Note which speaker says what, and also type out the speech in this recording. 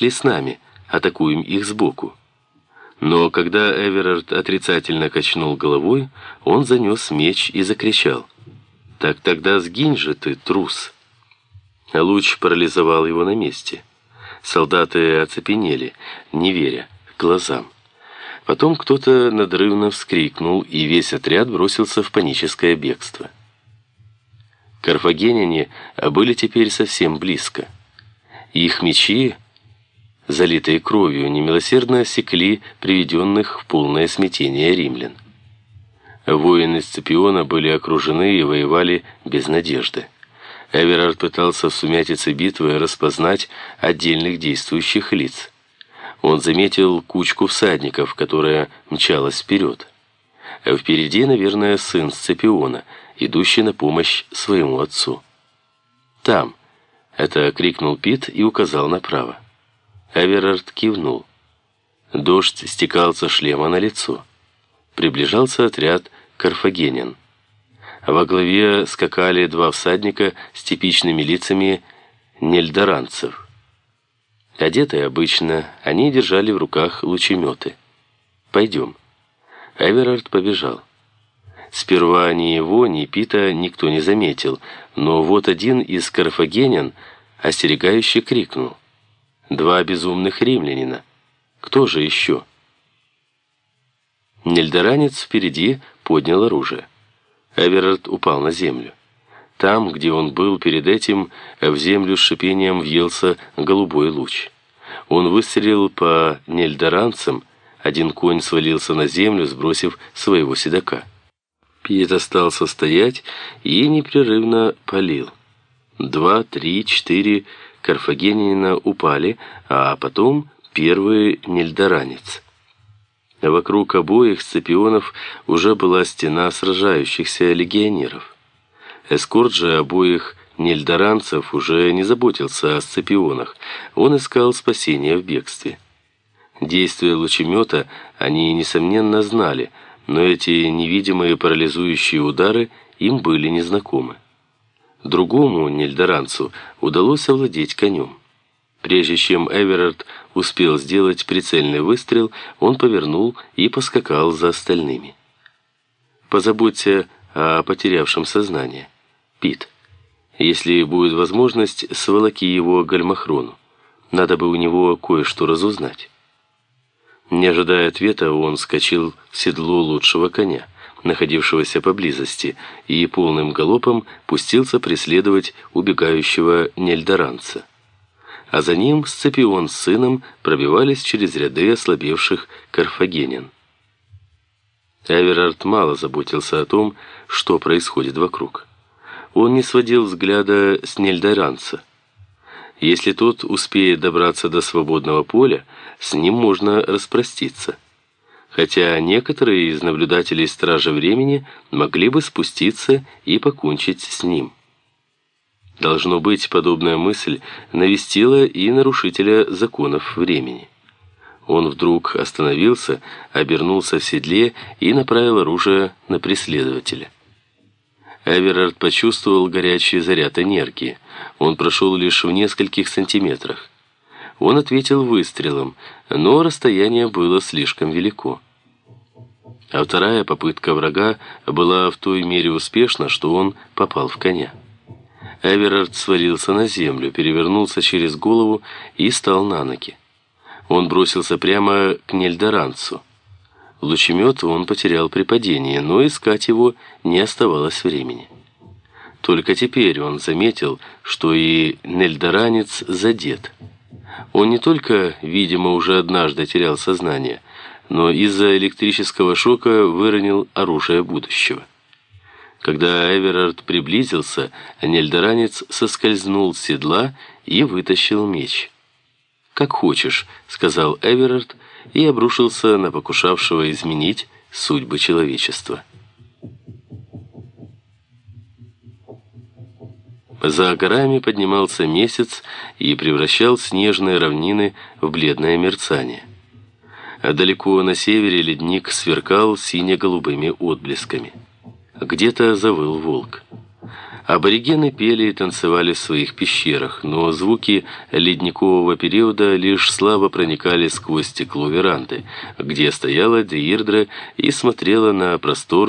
Speaker 1: пошли с нами, атакуем их сбоку». Но когда Эверард отрицательно качнул головой, он занес меч и закричал. «Так тогда сгинь же ты, трус!» Луч парализовал его на месте. Солдаты оцепенели, не веря глазам. Потом кто-то надрывно вскрикнул, и весь отряд бросился в паническое бегство. Карфагеняне были теперь совсем близко. Их мечи залитые кровью, немилосердно осекли приведенных в полное смятение римлян. Воины Сципиона были окружены и воевали без надежды. Эверард пытался в сумятице битвы распознать отдельных действующих лиц. Он заметил кучку всадников, которая мчалась вперед. Впереди, наверное, сын Сципиона, идущий на помощь своему отцу. «Там!» — это крикнул Пит и указал направо. Эверард кивнул. Дождь стекал со шлема на лицо. Приближался отряд карфагенян. Во главе скакали два всадника с типичными лицами нельдоранцев. Одетые обычно, они держали в руках лучеметы. «Пойдем». Эверард побежал. Сперва ни его, ни Пита никто не заметил, но вот один из карфагенян остерегающе крикнул. Два безумных римлянина. Кто же еще? Нельдоранец впереди поднял оружие. Эверард упал на землю. Там, где он был перед этим, в землю с шипением въелся голубой луч. Он выстрелил по нельдоранцам, один конь свалился на землю, сбросив своего седока. Пит остался стоять и непрерывно палил. Два, три, четыре карфагенина упали, а потом первый нельдоранец. Вокруг обоих сципионов уже была стена сражающихся легионеров. Эскорт же обоих нельдоранцев уже не заботился о сципионах, он искал спасения в бегстве. Действия лучемета они, несомненно, знали, но эти невидимые парализующие удары им были незнакомы. Другому нельдоранцу удалось овладеть конем. Прежде чем Эверард успел сделать прицельный выстрел, он повернул и поскакал за остальными. «Позаботься о потерявшем сознание. Пит, если будет возможность, сволоки его Гальмахрону. Надо бы у него кое-что разузнать». Не ожидая ответа, он скочил в седло лучшего коня находившегося поблизости, и полным галопом пустился преследовать убегающего нельдоранца. А за ним Сципион с сыном пробивались через ряды ослабевших карфагенян. Эверард мало заботился о том, что происходит вокруг. Он не сводил взгляда с нельдоранца. Если тот успеет добраться до свободного поля, с ним можно распроститься хотя некоторые из наблюдателей Стража Времени могли бы спуститься и покончить с ним. Должно быть, подобная мысль навестила и нарушителя законов времени. Он вдруг остановился, обернулся в седле и направил оружие на преследователя. Эверард почувствовал горячий заряд энергии. Он прошел лишь в нескольких сантиметрах. Он ответил выстрелом, но расстояние было слишком велико. А вторая попытка врага была в той мере успешна, что он попал в коня. Эверард свалился на землю, перевернулся через голову и стал на ноги. Он бросился прямо к Нельдоранцу. Лучемет он потерял при падении, но искать его не оставалось времени. Только теперь он заметил, что и Нельдоранец задет. Он не только, видимо, уже однажды терял сознание, но из-за электрического шока выронил оружие будущего. Когда Эверард приблизился, Нельдоранец соскользнул с седла и вытащил меч. «Как хочешь», — сказал Эверард и обрушился на покушавшего изменить судьбы человечества. За горами поднимался месяц и превращал снежные равнины в бледное мерцание. А далеко на севере ледник сверкал сине-голубыми отблесками. Где-то завыл волк. Аборигены пели и танцевали в своих пещерах, но звуки ледникового периода лишь слабо проникали сквозь стекло веранды, где стояла Деирдра и смотрела на простор